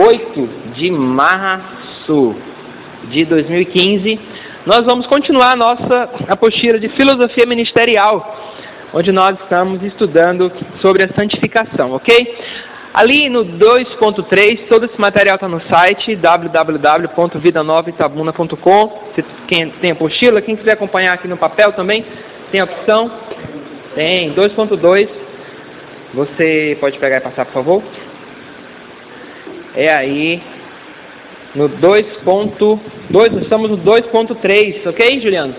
8 de março de 2015, nós vamos continuar a nossa apostila de filosofia ministerial, onde nós estamos estudando sobre a santificação, ok? Ali no 2.3, todo esse material está no site www.vidanovitabuna.com. Quem tem apostila, quem quiser acompanhar aqui no papel também, tem a opção. Tem 2.2. Você pode pegar e passar, por favor? É aí no 2.2, nós estamos no 2.3, ok, Juliano?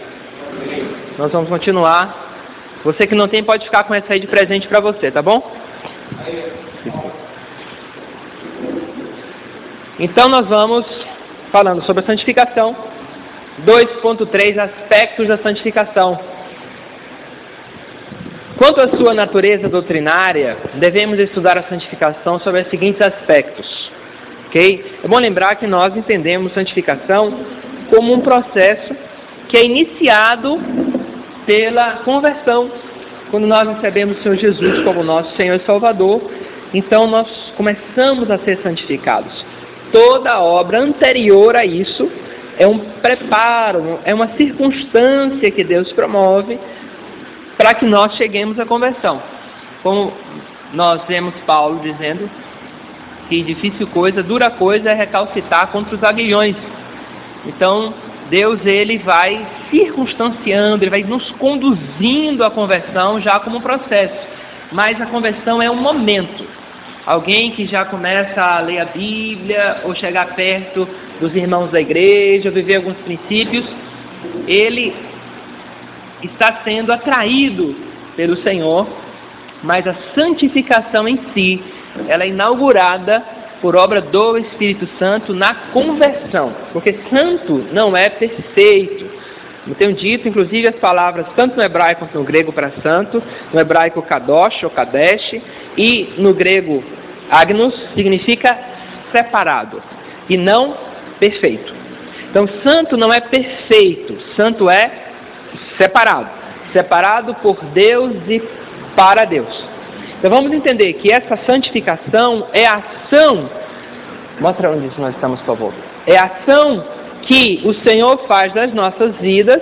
Nós vamos continuar. Você que não tem pode ficar com essa aí de presente para você, tá bom? Então nós vamos falando sobre a santificação. 2.3 aspectos da santificação. Quanto à sua natureza doutrinária, devemos estudar a santificação sobre os seguintes aspectos. Ok? É bom lembrar que nós entendemos santificação como um processo que é iniciado pela conversão. Quando nós recebemos o Senhor Jesus como nosso Senhor e Salvador, então nós começamos a ser santificados. Toda obra anterior a isso é um preparo, é uma circunstância que Deus promove para que nós cheguemos à conversão. Como nós vemos Paulo dizendo que difícil coisa, dura coisa é recalcitar contra os aguilhões. Então, Deus ele vai circunstanciando, ele vai nos conduzindo à conversão já como um processo. Mas a conversão é um momento. Alguém que já começa a ler a Bíblia ou chegar perto dos irmãos da igreja, ou viver alguns princípios, ele está sendo atraído pelo Senhor, mas a santificação em si ela é inaugurada por obra do Espírito Santo na conversão, porque santo não é perfeito. Eu tenho dito, inclusive, as palavras tanto no hebraico quanto no grego para santo, no hebraico kadosh ou kadesh, e no grego agnus significa separado, e não perfeito. Então, santo não é perfeito, santo é separado, separado por Deus e para Deus. Então vamos entender que essa santificação é a ação. Mostra onde nós estamos, por favor. É a ação que o Senhor faz nas nossas vidas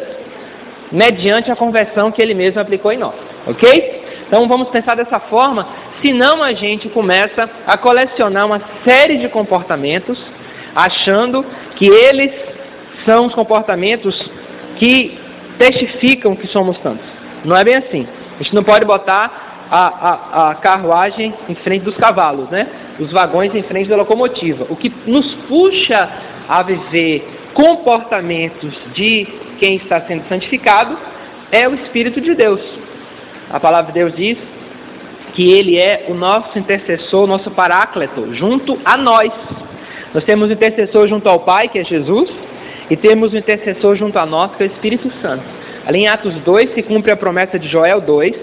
mediante a conversão que Ele mesmo aplicou em nós. Ok? Então vamos pensar dessa forma, senão a gente começa a colecionar uma série de comportamentos, achando que eles são os comportamentos que testificam que somos tantos. Não é bem assim. A gente não pode botar a, a, a carruagem em frente dos cavalos, né? Os vagões em frente da locomotiva. O que nos puxa a viver comportamentos de quem está sendo santificado é o Espírito de Deus. A palavra de Deus diz que Ele é o nosso intercessor, o nosso paráclito, junto a nós. Nós temos um intercessor junto ao Pai, que é Jesus, e temos um intercessor junto a nós, que é o Espírito Santo. Ali em Atos 2 se cumpre a promessa de Joel 2,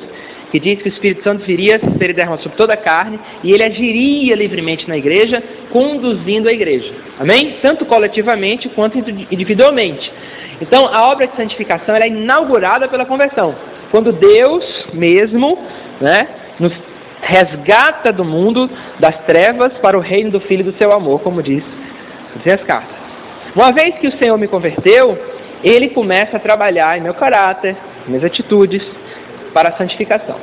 que diz que o Espírito Santo viria ser derramado sobre toda a carne e ele agiria livremente na igreja, conduzindo a igreja. Amém? Tanto coletivamente quanto individualmente. Então, a obra de santificação é inaugurada pela conversão. Quando Deus mesmo né, nos resgata do mundo das trevas para o reino do Filho do seu amor, como diz, as cartas. Uma vez que o Senhor me converteu, ele começa a trabalhar em meu caráter, minhas atitudes, para a santificação.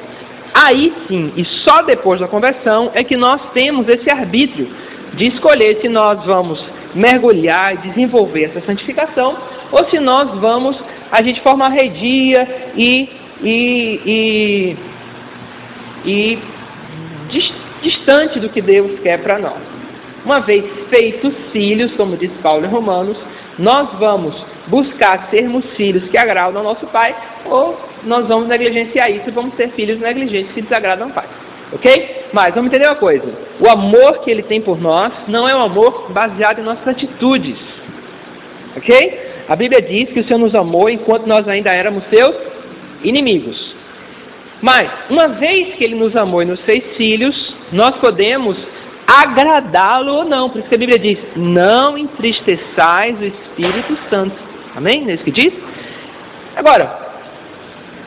Aí sim, e só depois da conversão, é que nós temos esse arbítrio de escolher se nós vamos mergulhar e desenvolver essa santificação ou se nós vamos agir de forma arredia e, e, e, e distante do que Deus quer para nós. Uma vez feitos filhos, como diz Paulo em Romanos, nós vamos buscar sermos filhos que agradam ao nosso Pai, ou nós vamos negligenciar isso e vamos ser filhos negligentes que desagradam ao Pai. Ok? Mas vamos entender uma coisa: o amor que Ele tem por nós não é um amor baseado em nossas atitudes. Ok? A Bíblia diz que o Senhor nos amou enquanto nós ainda éramos seus inimigos. Mas, uma vez que Ele nos amou e nos fez filhos, nós podemos agradá-lo ou não. Por isso que a Bíblia diz: não entristeçais o Espírito Santo. Amém? Não é isso que diz? Agora,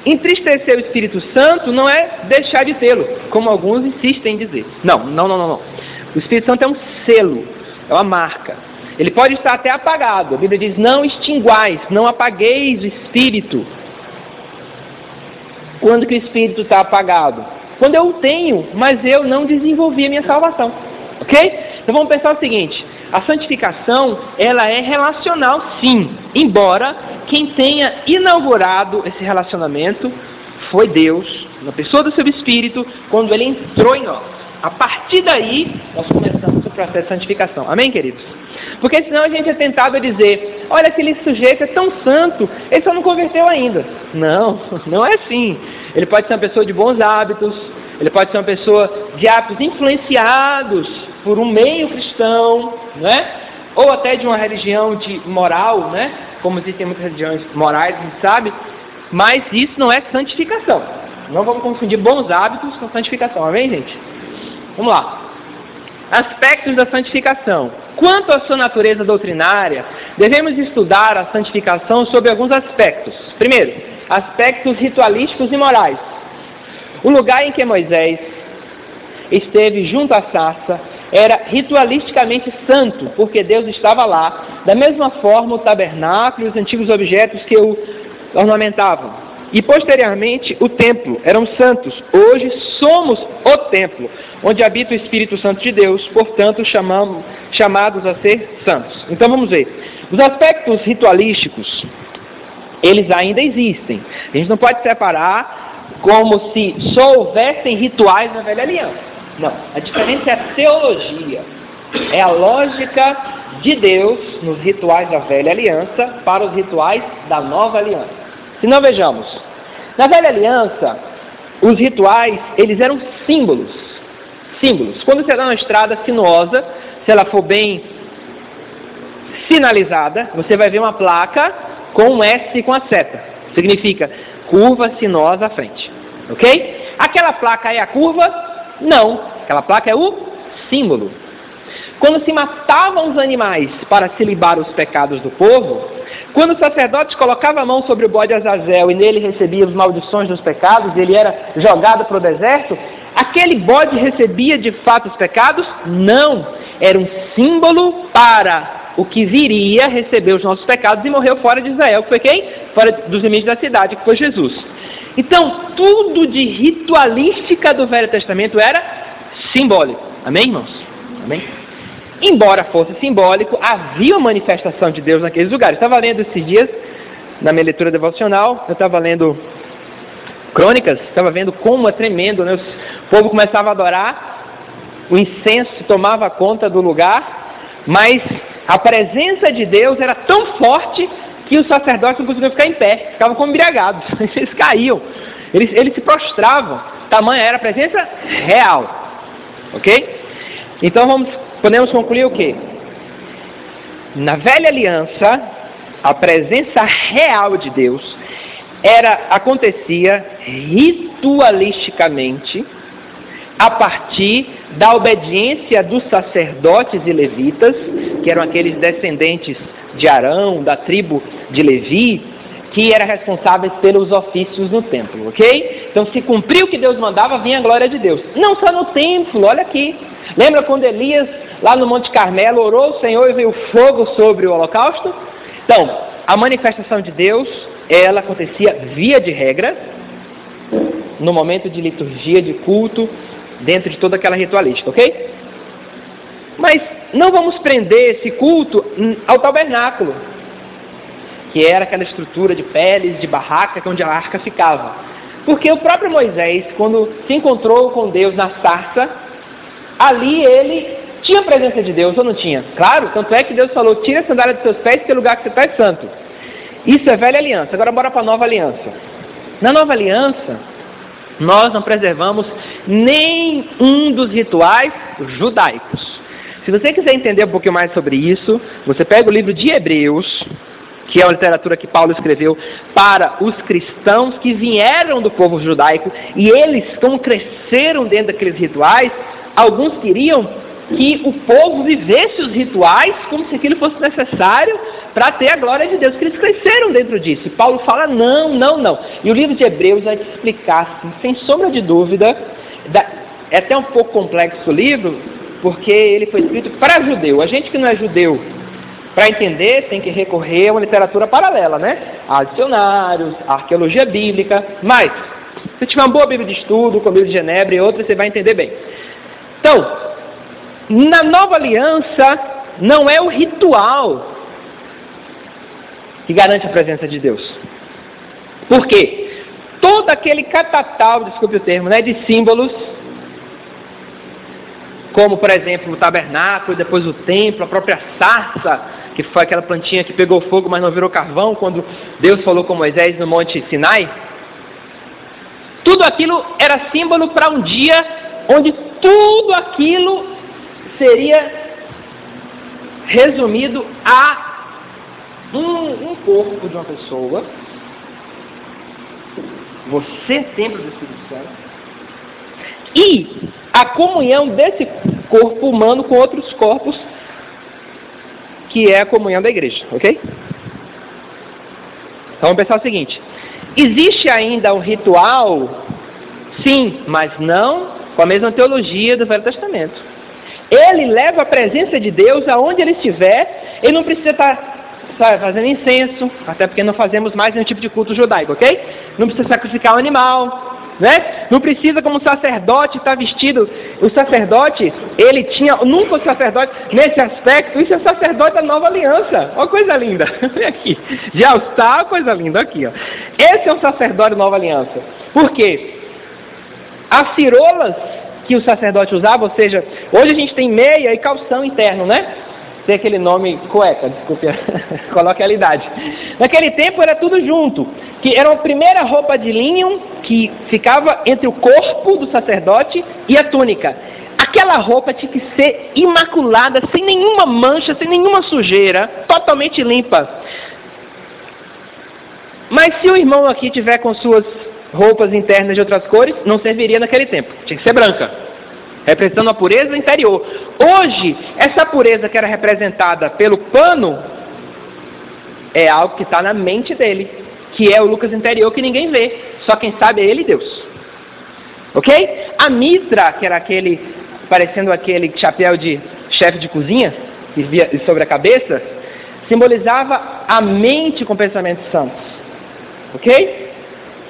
entristecer o Espírito Santo não é deixar de tê-lo, como alguns insistem em dizer. Não, não, não, não. O Espírito Santo é um selo. é uma marca. Ele pode estar até apagado. A Bíblia diz: não extinguais, não apagueis o espírito. Quando que o espírito está apagado? Quando eu tenho, mas eu não desenvolvi a minha salvação. Ok? Então vamos pensar o seguinte: a santificação ela é relacional, sim, embora quem tenha inaugurado esse relacionamento foi Deus, na pessoa do seu Espírito, quando ele entrou em nós. A partir daí, nós começamos o processo de santificação. Amém, queridos? Porque senão a gente é tentado a dizer: olha, aquele sujeito é tão santo, ele só não converteu ainda. Não, não é assim. Ele pode ser uma pessoa de bons hábitos, ele pode ser uma pessoa de hábitos influenciados por um meio cristão, né? ou até de uma religião de moral, né? como existem muitas religiões morais, a gente sabe, mas isso não é santificação. Não vamos confundir bons hábitos com santificação, amém, gente? Vamos lá. Aspectos da santificação. Quanto à sua natureza doutrinária, devemos estudar a santificação sob alguns aspectos. Primeiro, aspectos ritualísticos e morais. O lugar em que Moisés esteve junto à sarça era ritualisticamente santo, porque Deus estava lá. Da mesma forma, o tabernáculo e os antigos objetos que o ornamentavam. E posteriormente, o templo eram santos. Hoje somos o templo, onde habita o Espírito Santo de Deus, portanto, chamamos, chamados a ser santos. Então vamos ver. Os aspectos ritualísticos, eles ainda existem. A gente não pode separar como se só houvessem rituais na velha aliança. Não, a diferença é a teologia, é a lógica de Deus nos rituais da velha aliança para os rituais da nova aliança. Se não vejamos, na velha aliança, os rituais, eles eram símbolos. Símbolos. Quando você está na estrada sinuosa, se ela for bem sinalizada, você vai ver uma placa com um S com a seta. Significa curva sinuosa à frente. Ok? Aquela placa é a curva não, aquela placa é o símbolo. Quando se matavam os animais para se libar os pecados do povo, quando o sacerdote colocava a mão sobre o bode Azazel e nele recebia as maldições dos pecados, ele era jogado para o deserto, aquele bode recebia de fato os pecados? Não, era um símbolo para o que viria receber os nossos pecados e morreu fora de Israel, que foi quem? Fora dos limites da cidade, que foi Jesus. Então, tudo de ritualística do Velho Testamento era simbólico. Amém, irmãos? Amém? Embora fosse simbólico, havia manifestação de Deus naqueles lugares. estava lendo esses dias, na minha leitura devocional, eu estava lendo crônicas, estava vendo como é tremendo, né? o povo começava a adorar, o incenso tomava conta do lugar, mas a presença de Deus era tão forte que os sacerdotes não conseguiam ficar em pé, ficavam como embriagados, eles caíam, eles, eles se prostravam, tamanha era a presença real. Ok? Então vamos, podemos concluir o que? Na velha aliança, a presença real de Deus era acontecia ritualisticamente a partir da obediência dos sacerdotes e levitas, que eram aqueles descendentes de Arão, da tribo de Levi, que eram responsáveis pelos ofícios no templo, ok? Então, se cumpriu o que Deus mandava, vinha a glória de Deus. Não só no templo, olha aqui. Lembra quando Elias, lá no Monte Carmelo, orou o Senhor e veio fogo sobre o holocausto? Então, a manifestação de Deus, ela acontecia via de regra, no momento de liturgia, de culto, dentro de toda aquela ritualística, ok? Mas não vamos prender esse culto ao tabernáculo, que era aquela estrutura de peles, de barraca, que é onde a arca ficava. Porque o próprio Moisés, quando se encontrou com Deus na sarça, ali ele tinha a presença de Deus ou não tinha? Claro, tanto é que Deus falou: tira a sandália dos seus pés, porque o lugar que você está é santo. Isso é velha aliança. Agora bora para a nova aliança. Na nova aliança, nós não preservamos nenhum dos rituais judaicos. Se você quiser entender um pouquinho mais sobre isso, você pega o livro de Hebreus, que é a literatura que Paulo escreveu para os cristãos que vieram do povo judaico e eles, como cresceram dentro daqueles rituais, alguns queriam que o povo vivesse os rituais como se aquilo fosse necessário para ter a glória de Deus, que eles cresceram dentro disso. E Paulo fala: não, não, não. E o livro de Hebreus vai te explicar, sem sombra de dúvida, é até um pouco complexo o livro, porque ele foi escrito para judeu. A gente que não é judeu, para entender, tem que recorrer a uma literatura paralela, né? A dicionários, a arqueologia bíblica, mas se tiver uma boa Bíblia de estudo, com a Bíblia de Genebra e outras, você vai entender bem. Então, na nova aliança, não é o ritual que garante a presença de Deus. Por quê? Todo aquele catatal, desculpe o termo, né, de símbolos, como por exemplo o tabernáculo, depois o templo, a própria sarça, que foi aquela plantinha que pegou fogo, mas não virou carvão, quando Deus falou com Moisés no Monte Sinai. Tudo aquilo era símbolo para um dia onde tudo aquilo seria resumido a um, um corpo de uma pessoa, você templo do Espírito Santo, e a comunhão desse corpo humano com outros corpos, que é a comunhão da igreja, ok? Então vamos pensar o seguinte: existe ainda um ritual? Sim, mas não com a mesma teologia do Velho Testamento. Ele leva a presença de Deus aonde ele estiver, ele não precisa estar sabe, fazendo incenso, até porque não fazemos mais nenhum tipo de culto judaico, ok? Não precisa sacrificar um animal, né? Não precisa como sacerdote estar vestido. O sacerdote, ele tinha, nunca o sacerdote, nesse aspecto, isso é sacerdote da nova aliança. Olha coisa linda. Vem aqui. Já está, coisa linda aqui, ó. Esse é o sacerdote da nova aliança. Por quê? As cirolas que o sacerdote usava, ou seja, hoje a gente tem meia e calção interno, né? tem aquele nome cueca, desculpe, coloque a idade. Naquele tempo era tudo junto, que era uma primeira roupa de linho que ficava entre o corpo do sacerdote e a túnica. Aquela roupa tinha que ser imaculada, sem nenhuma mancha, sem nenhuma sujeira, totalmente limpa. Mas se o irmão aqui tiver com suas roupas internas de outras cores, não serviria naquele tempo. Tinha que ser branca representando a pureza interior. Hoje, essa pureza que era representada pelo pano é algo que está na mente dele, que é o Lucas interior que ninguém vê, só quem sabe é ele e Deus. Ok? A mitra, que era aquele, parecendo aquele chapéu de chefe de cozinha, que via sobre a cabeça, simbolizava a mente com pensamentos santos. Ok?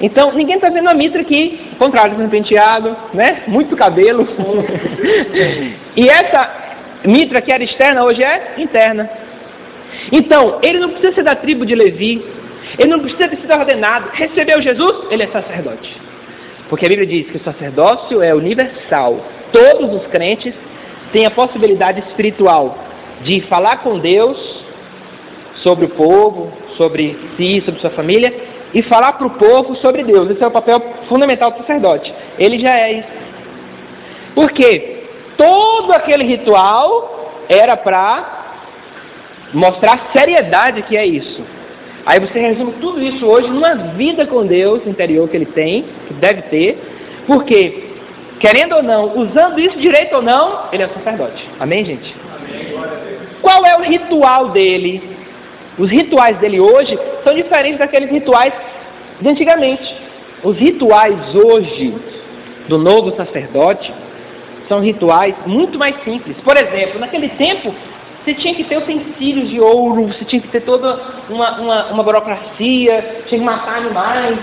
Então, ninguém está vendo a mitra aqui, ao contrário, um penteado, né? Muito cabelo. e essa mitra que era externa, hoje é interna. Então, ele não precisa ser da tribo de Levi, ele não precisa ter sido ordenado, recebeu Jesus, ele é sacerdote. Porque a Bíblia diz que o sacerdócio é universal. Todos os crentes têm a possibilidade espiritual de falar com Deus sobre o povo, sobre si, sobre sua família e falar para o povo sobre Deus. Esse é o papel fundamental do sacerdote. Ele já é isso. Por quê? Todo aquele ritual era para mostrar a seriedade que é isso. Aí você resume tudo isso hoje numa vida com Deus interior que ele tem, que deve ter, porque, querendo ou não, usando isso direito ou não, ele é sacerdote. Amém, gente? Amém. Qual é o ritual dele os rituais dele hoje são diferentes daqueles rituais de antigamente. Os rituais hoje do novo sacerdote são rituais muito mais simples. Por exemplo, naquele tempo você tinha que ter utensílios de ouro, você tinha que ter toda uma, uma, uma burocracia, tinha que matar animais,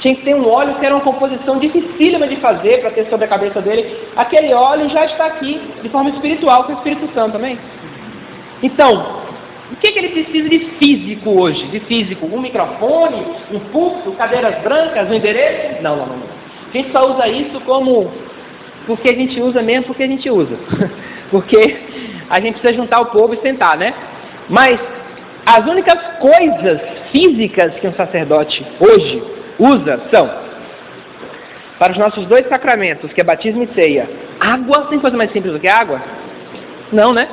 tinha que ter um óleo que era uma composição dificílima de fazer para ter sobre a cabeça dele. Aquele óleo já está aqui de forma espiritual com o Espírito Santo também. Então, o que, que ele precisa de físico hoje? De físico? Um microfone, um pulso, cadeiras brancas, um endereço? Não, não, não. A gente só usa isso como porque a gente usa mesmo porque a gente usa. porque a gente precisa juntar o povo e sentar, né? Mas as únicas coisas físicas que um sacerdote hoje usa são para os nossos dois sacramentos, que é batismo e ceia. Água, tem coisa mais simples do que água? Não, né?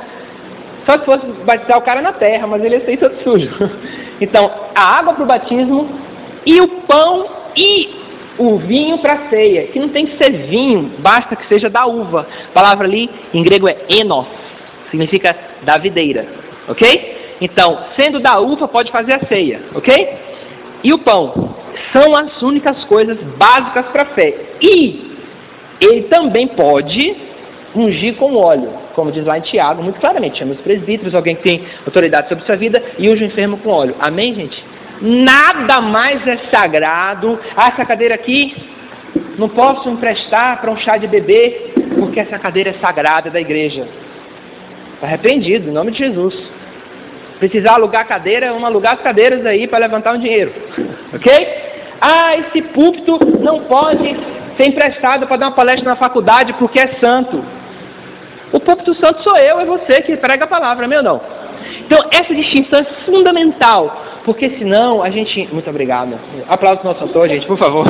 Só se fosse batizar o cara na terra, mas ele ia ser todo sujo. Então, a água para o batismo e o pão e o vinho para a ceia, que não tem que ser vinho, basta que seja da uva. A palavra ali em grego é enos, significa da videira, ok? Então, sendo da uva, pode fazer a ceia, ok? E o pão são as únicas coisas básicas para a fé. E ele também pode ungir com óleo. como diz lá em Tiago, muito claramente, chama os presbíteros, alguém que tem autoridade sobre sua vida, e unge o enfermo com óleo. Amém, gente? Nada mais é sagrado. Ah, essa cadeira aqui, não posso emprestar para um chá de bebê, porque essa cadeira é sagrada da igreja. Está repreendido, em nome de Jesus. Precisar alugar cadeira, vamos alugar as cadeiras aí para levantar um dinheiro. Ok? Ah, esse púlpito não pode ser emprestado para dar uma palestra na faculdade porque é santo. O púlpito santo sou eu, é você que prega a palavra, meu não. Então, essa distinção é fundamental, porque senão a gente. Muito obrigado. Aplausos ao nosso autor, gente, por favor.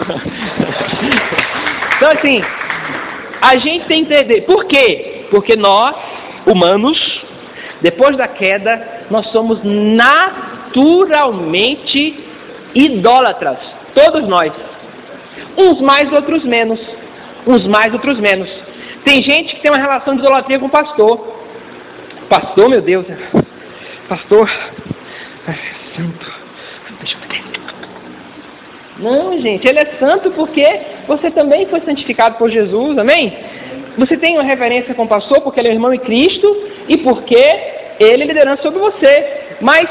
então, assim, a gente tem que entender. Por quê? Porque nós, humanos, depois da queda, nós somos naturalmente idólatras. Todos nós. Uns mais, outros menos. Uns mais, outros menos. Tem gente que tem uma relação de idolatria com o pastor. Pastor, meu Deus. Pastor. Santo. Não, gente, ele é santo porque você também foi santificado por Jesus, amém? Você tem uma reverência com o pastor porque ele é irmão em Cristo e porque ele é liderança sobre você. Mas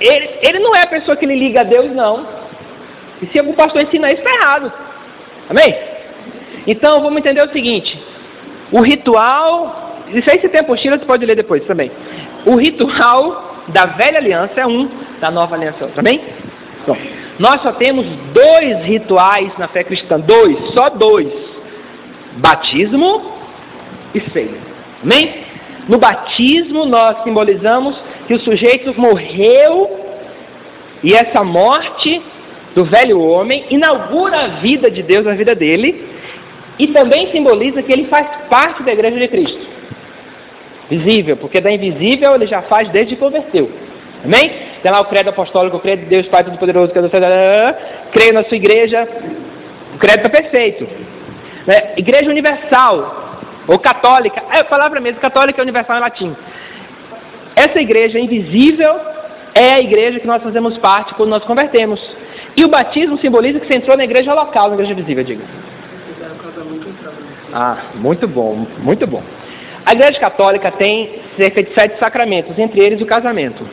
ele, ele não é a pessoa que lhe liga a Deus, não. E se algum pastor ensina isso, está errado. Amém? Então vamos entender o seguinte: o ritual, isso aí você tem apostila, você pode ler depois também. O ritual da velha aliança é um, da nova aliança é outro, também? Bom, nós só temos dois rituais na fé cristã, dois, só dois: batismo e ceia. Amém? No batismo nós simbolizamos que o sujeito morreu e essa morte do velho homem inaugura a vida de Deus na vida dele e também simboliza que ele faz parte da igreja de Cristo. Visível, porque da invisível ele já faz desde que converteu. Amém? Tem lá o credo apostólico, o credo de Deus Pai Todo-Poderoso, creio na sua igreja, o credo está perfeito. Né? Igreja universal, ou católica, é a palavra mesmo, católica é universal em latim. Essa igreja invisível é a igreja que nós fazemos parte quando nós convertemos. E o batismo simboliza que você entrou na igreja local, na igreja visível, diga. Ah, muito bom, muito bom. A igreja católica tem cerca de sete sacramentos, entre eles o casamento.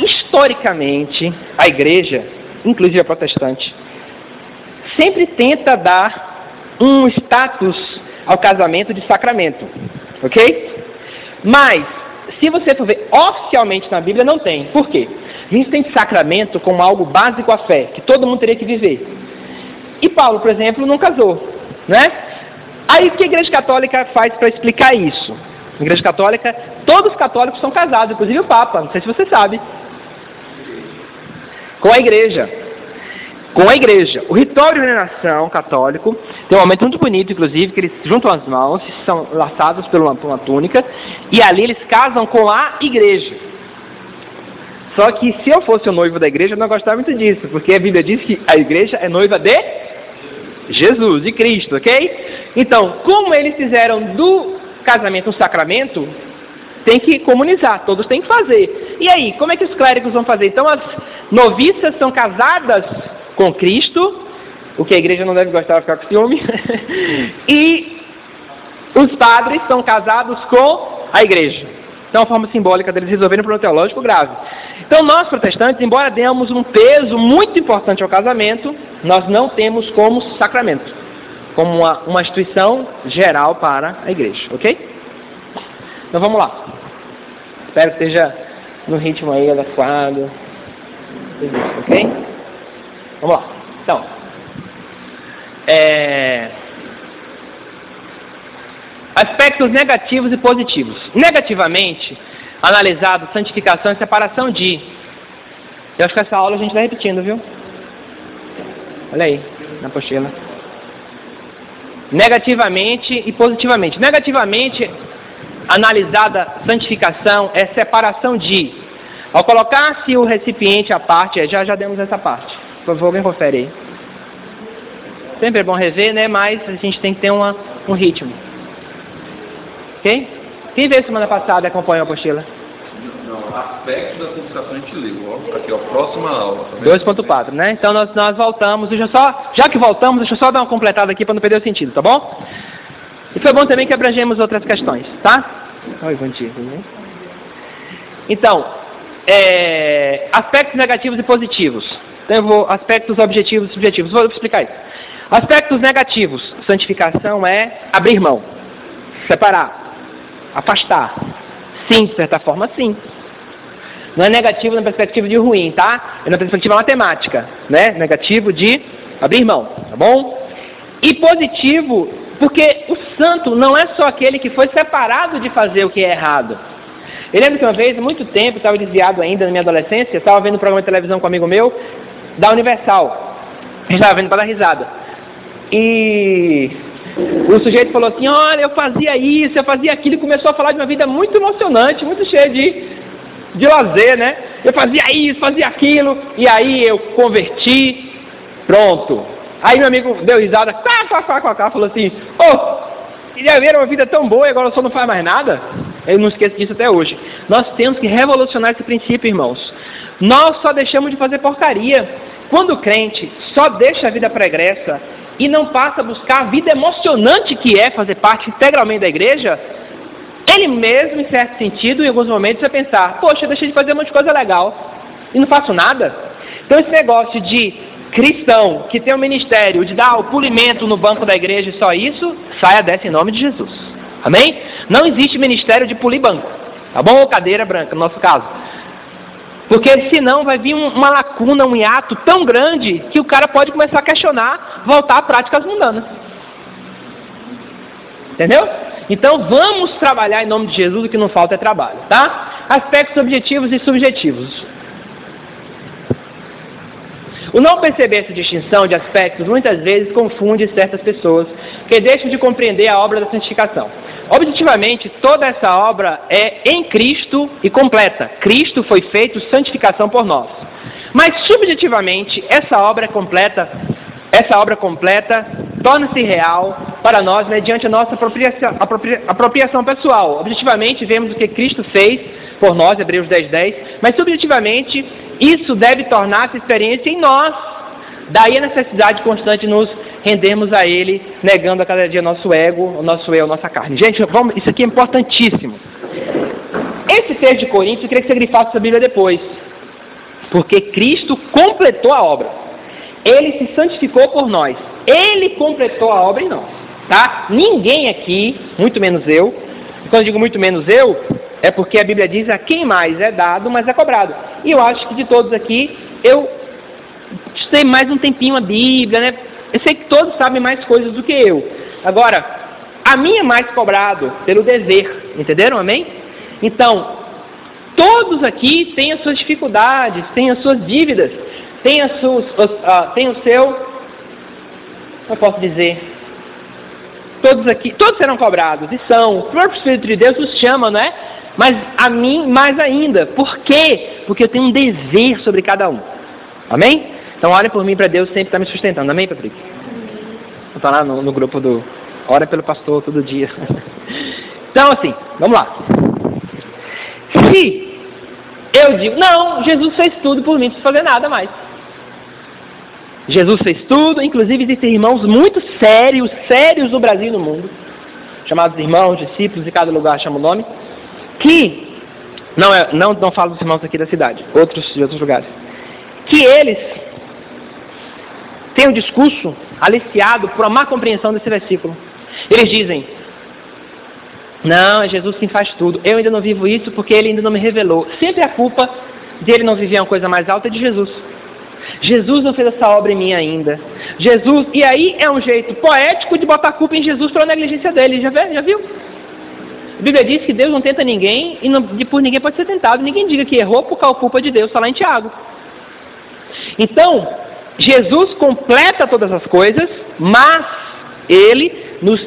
Historicamente, a igreja, inclusive a protestante, sempre tenta dar um status ao casamento de sacramento, ok? Mas, se você for ver oficialmente na Bíblia, não tem. Por quê? A gente tem sacramento como algo básico à fé, que todo mundo teria que viver. E Paulo, por exemplo, não casou, né? Aí o que a Igreja Católica faz para explicar isso? Na Igreja Católica, todos os católicos são casados, inclusive o Papa, não sei se você sabe. Com a Igreja. Com a Igreja. O ritual de ordenação católico tem um momento muito bonito, inclusive, que eles juntam as mãos, são laçados por uma, por uma túnica, e ali eles casam com a Igreja. Só que se eu fosse o noivo da igreja, eu não gostava muito disso, porque a Bíblia diz que a igreja é noiva de Jesus, de Cristo, ok? Então, como eles fizeram do casamento um sacramento, tem que comunizar, todos têm que fazer. E aí, como é que os clérigos vão fazer? Então, as noviças são casadas com Cristo, o que a igreja não deve gostar de ficar com ciúme, e os padres são casados com a igreja. Então, é uma forma simbólica deles resolverem um problema teológico grave. Então, nós protestantes, embora demos um peso muito importante ao casamento, nós não temos como sacramento, como uma, uma instituição geral para a igreja, ok? Então, vamos lá. Espero que esteja no ritmo aí adequado. Ok? Vamos lá. Então, é... aspectos negativos e positivos. Negativamente, analisado santificação e separação de. Eu acho que essa aula a gente está repetindo, viu? Olha aí, na apostila. Negativamente e positivamente. Negativamente, analisada santificação é separação de. Ao colocar-se o recipiente à parte, já já demos essa parte. Por favor, alguém confere aí. Sempre é bom rever, né? Mas a gente tem que ter uma, um ritmo. Ok? Quem veio semana passada e acompanhou a apostila? Não, aspecto da santificação a gente leu. Ó, aqui, ó, próxima aula. 2.4, tá né? Então nós, nós voltamos. Deixa só, já que voltamos, deixa eu só dar uma completada aqui para não perder o sentido, tá bom? E foi bom também que abrangemos outras questões, tá? Oi, bom dia. Então, é, aspectos negativos e positivos. Então eu vou, aspectos objetivos e subjetivos. Vou explicar isso. Aspectos negativos. Santificação é abrir mão, separar, afastar. Sim, de certa forma, sim. Não é negativo na perspectiva de ruim, tá? É na perspectiva matemática, né? Negativo de abrir mão, tá bom? E positivo, porque o santo não é só aquele que foi separado de fazer o que é errado. Eu lembro que uma vez, muito tempo, estava desviado ainda na minha adolescência, estava vendo um programa de televisão com um amigo meu, da Universal. A gente estava vendo para dar risada. E o sujeito falou assim: Olha, eu fazia isso, eu fazia aquilo, e começou a falar de uma vida muito emocionante, muito cheia de, de lazer, né? Eu fazia isso, fazia aquilo, e aí eu converti, pronto. Aí meu amigo deu risada, quá, quá, quá, quá, falou assim: Ô, oh, ver uma vida tão boa e agora só não faz mais nada? Eu não esqueço disso até hoje. Nós temos que revolucionar esse princípio, irmãos. Nós só deixamos de fazer porcaria. Quando o crente só deixa a vida pregressa e não passa a buscar a vida emocionante que é fazer parte integralmente da igreja, ele mesmo, em certo sentido, em alguns momentos, vai pensar: Poxa, deixei de fazer um monte de coisa legal e não faço nada. Então, esse negócio de cristão que tem um ministério de dar o polimento no banco da igreja e só isso, saia dessa em nome de Jesus. Amém? Não existe ministério de polir banco. Tá bom? Ou cadeira branca, no nosso caso. Porque senão vai vir uma lacuna, um hiato tão grande que o cara pode começar a questionar, voltar a práticas mundanas. Entendeu? Então vamos trabalhar em nome de Jesus, o que não falta é trabalho, tá? Aspectos objetivos e subjetivos. O não perceber essa distinção de aspectos muitas vezes confunde certas pessoas que deixam de compreender a obra da santificação. Objetivamente, toda essa obra é em Cristo e completa. Cristo foi feito santificação por nós. Mas subjetivamente, essa obra é completa, essa obra completa torna-se real para nós mediante a nossa apropriação, apropriação pessoal. Objetivamente, vemos o que Cristo fez por nós, Hebreus 10, 10, mas subjetivamente, isso deve tornar-se experiência em nós. Daí a necessidade constante de nos rendermos a Ele, negando a cada dia nosso ego, o nosso eu, a nossa carne. Gente, vamos, isso aqui é importantíssimo. Esse texto de Coríntios, eu queria que você grifasse essa Bíblia depois. Porque Cristo completou a obra. Ele se santificou por nós. Ele completou a obra em nós. Tá? Ninguém aqui, muito menos eu, quando eu digo muito menos eu, é porque a Bíblia diz a quem mais é dado, mas é cobrado. E eu acho que de todos aqui, eu estudei mais um tempinho a Bíblia, né? Eu sei que todos sabem mais coisas do que eu. Agora, a minha é mais cobrado pelo dever, entenderam? Amém? Então, todos aqui têm as suas dificuldades, têm as suas dívidas, têm, as suas, uh, têm o seu, como eu posso dizer, todos aqui, todos serão cobrados, e são. O próprio Espírito de Deus os chama, não é? Mas a mim mais ainda. Por quê? Porque eu tenho um dever sobre cada um. Amém? Então olhem por mim para Deus sempre estar tá me sustentando. Amém, Patrick? Estou lá no, no, grupo do Ora pelo Pastor todo dia. então assim, vamos lá. Se eu digo, não, Jesus fez tudo por mim, não preciso fazer nada mais. Jesus fez tudo, inclusive existem irmãos muito sérios, sérios no Brasil e no mundo, chamados irmãos, discípulos, e cada lugar chama o nome, que, não, é, não, não falo dos irmãos aqui da cidade, outros de outros lugares, que eles têm um discurso aliciado por uma má compreensão desse versículo. Eles dizem, não, é Jesus quem faz tudo. Eu ainda não vivo isso porque ele ainda não me revelou. Sempre a culpa de ele não viver uma coisa mais alta é de Jesus. Jesus não fez essa obra em mim ainda. Jesus, e aí é um jeito poético de botar a culpa em Jesus pela negligência dele. Já, vê, já viu? A Bíblia diz que Deus não tenta ninguém e, não, e por ninguém pode ser tentado. Ninguém diga que errou por causa da culpa de Deus, está lá em Tiago. Então, Jesus completa todas as coisas, mas ele nos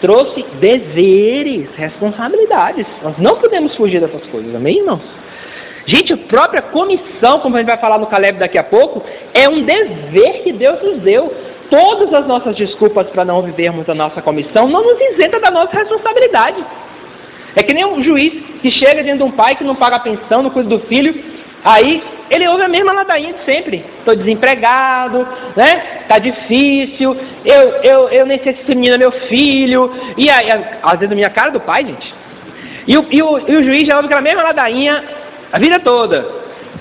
trouxe deveres, responsabilidades. Nós não podemos fugir dessas coisas, amém, irmãos? Gente, a própria comissão, como a gente vai falar no Caleb daqui a pouco, é um dever que Deus nos deu. Todas as nossas desculpas para não vivermos a nossa comissão não nos isenta da nossa responsabilidade. É que nem um juiz que chega dentro de um pai que não paga a pensão, não cuida do filho, aí ele ouve a mesma ladainha de sempre. Estou desempregado, né? Tá difícil, eu, eu, eu nem sei se esse menino é meu filho. E aí, às vezes a minha cara do pai, gente. E o, e, o, e o juiz já ouve aquela mesma ladainha a vida toda.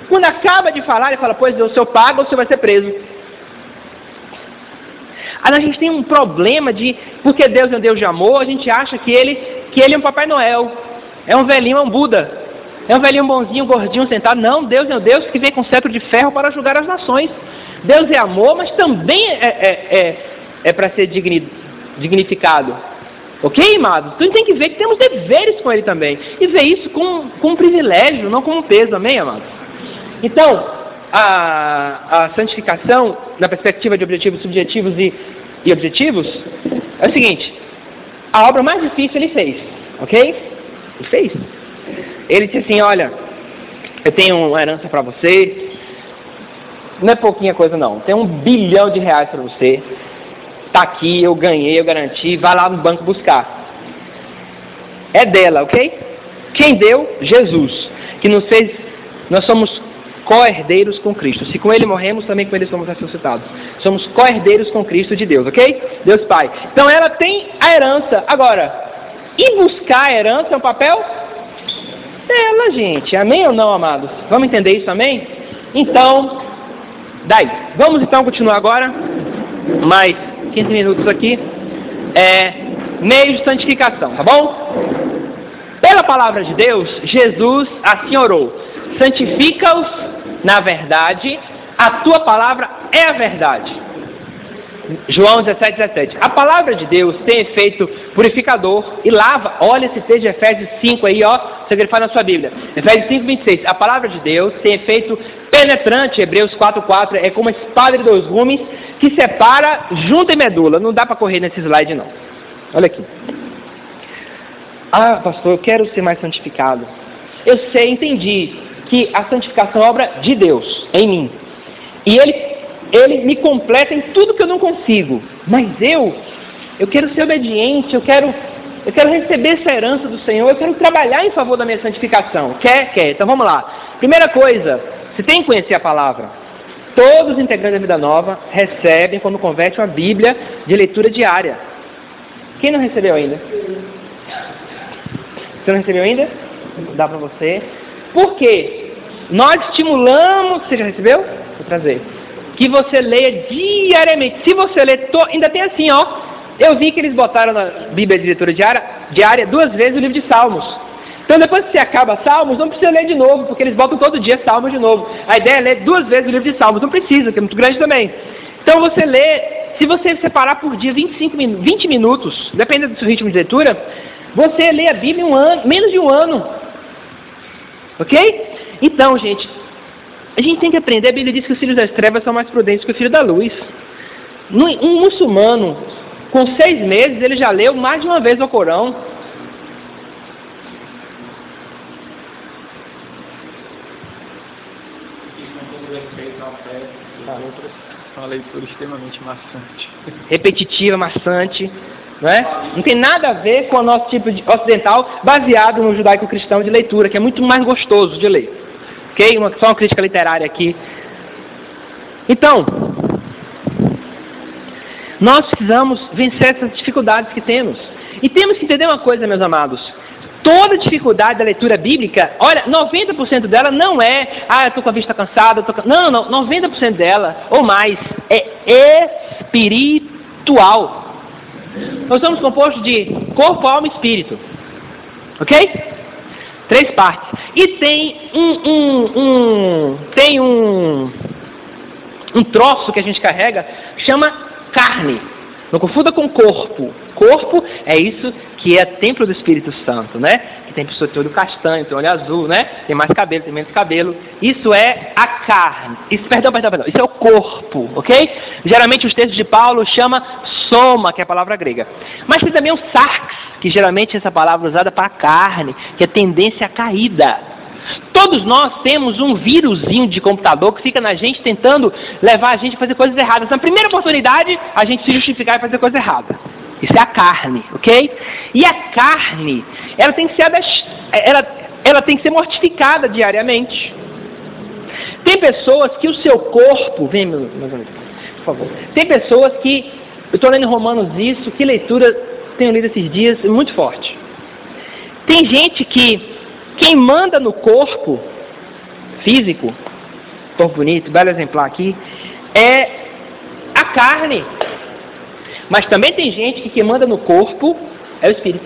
Quando acaba de falar, ele fala, pois o senhor paga ou o senhor vai ser preso. Aí a gente tem um problema de, porque Deus é um Deus de amor, a gente acha que ele, que ele é um Papai Noel, é um velhinho, é um Buda. É um velhinho bonzinho, gordinho, sentado. Não, Deus é o Deus que vem com cetro de ferro para julgar as nações. Deus é amor, mas também é, é, é, é para ser digni, dignificado. Ok, amados? Então a gente tem que ver que temos deveres com Ele também. E ver isso com, com um privilégio, não como um peso, amém, amados? Então, a, a santificação, na perspectiva de objetivos subjetivos e, e objetivos, é o seguinte: a obra mais difícil ele fez, ok? Ele fez. Ele disse assim: Olha, eu tenho uma herança para você. Não é pouquinha coisa, não. Tem um bilhão de reais para você. Está aqui, eu ganhei, eu garanti. Vai lá no banco buscar. É dela, ok? Quem deu? Jesus. Que nos fez. Nós somos co-herdeiros com Cristo. Se com Ele morremos, também com Ele somos ressuscitados. Somos co-herdeiros com Cristo de Deus, ok? Deus Pai. Então ela tem a herança. Agora, e buscar a herança é um papel dela, gente. Amém ou não, amados? Vamos entender isso, amém? Então, daí. Vamos então continuar agora. Mais 15 minutos aqui. É, meio de santificação, tá bom? Pela palavra de Deus, Jesus assim orou: santifica-os na verdade, a tua palavra é a verdade. João 17, 17. A palavra de Deus tem efeito purificador e lava. Olha esse texto de Efésios 5 aí, ó. Você fala na sua Bíblia. Efésios 5, 26. A palavra de Deus tem efeito penetrante. Hebreus 4, 4. É como a espada de dois gumes que separa junto e medula. Não dá para correr nesse slide, não. Olha aqui. Ah, pastor, eu quero ser mais santificado. Eu sei, entendi que a santificação é obra de Deus em mim. E ele ele me completa em tudo que eu não consigo. Mas eu, eu quero ser obediente, eu quero, eu quero receber essa herança do Senhor, eu quero trabalhar em favor da minha santificação. Quer? Quer. Então vamos lá. Primeira coisa, você tem que conhecer a palavra. Todos os integrantes da Vida Nova recebem, quando converte, uma Bíblia de leitura diária. Quem não recebeu ainda? Você não recebeu ainda? Dá para você. Por quê? Nós estimulamos. Você já recebeu? Vou trazer que você leia diariamente. Se você ler, to... ainda tem assim, ó. Eu vi que eles botaram na Bíblia de leitura diária, diária duas vezes o livro de Salmos. Então depois que você acaba Salmos, não precisa ler de novo, porque eles botam todo dia Salmos de novo. A ideia é ler duas vezes o livro de Salmos, não precisa, que é muito grande também. Então você lê, se você separar por dia 25 min 20 minutos, depende do seu ritmo de leitura, você lê a Bíblia um ano, menos de um ano. Ok? Então, gente, a gente tem que aprender, a Bíblia diz que os filhos das trevas são mais prudentes que o filho da luz. Um muçulmano, com seis meses, ele já leu mais de uma vez o Corão. Uma leitura extremamente maçante. Repetitiva, maçante. Não, é? não tem nada a ver com o nosso tipo de ocidental, baseado no judaico-cristão de leitura, que é muito mais gostoso de ler. Ok? Uma, só uma crítica literária aqui. Então, nós precisamos vencer essas dificuldades que temos. E temos que entender uma coisa, meus amados. Toda dificuldade da leitura bíblica, olha, 90% dela não é, ah, eu estou com a vista cansada, não, não, 90% dela, ou mais, é espiritual. Nós somos compostos de corpo, alma e espírito. Ok? Três partes. E tem um, um, um, tem um, um troço que a gente carrega, chama carne. Não confunda com corpo. Corpo é isso que é templo do Espírito Santo, né? Que tem pessoa que tem olho castanho, tem olho azul, né? Tem mais cabelo, tem menos cabelo. Isso é a carne. Isso, perdão, perdão, perdão. Isso é o corpo, ok? Geralmente os textos de Paulo chama soma, que é a palavra grega. Mas tem também o sarx, que geralmente é essa palavra usada para a carne, que é tendência à caída. Todos nós temos um vírusinho de computador que fica na gente tentando levar a gente a fazer coisas erradas. Na primeira oportunidade, a gente se justificar e fazer coisa errada. Isso é a carne, ok? E a carne, ela tem que ser, ela, ela tem que ser mortificada diariamente. Tem pessoas que o seu corpo. Vem, meu, meu amigo, por favor. Tem pessoas que. Eu estou lendo Romanos isso, que leitura tenho lido esses dias, muito forte. Tem gente que quem manda no corpo físico, corpo bonito, belo exemplar aqui, é a carne. Mas também tem gente que quem manda no corpo é o espírito.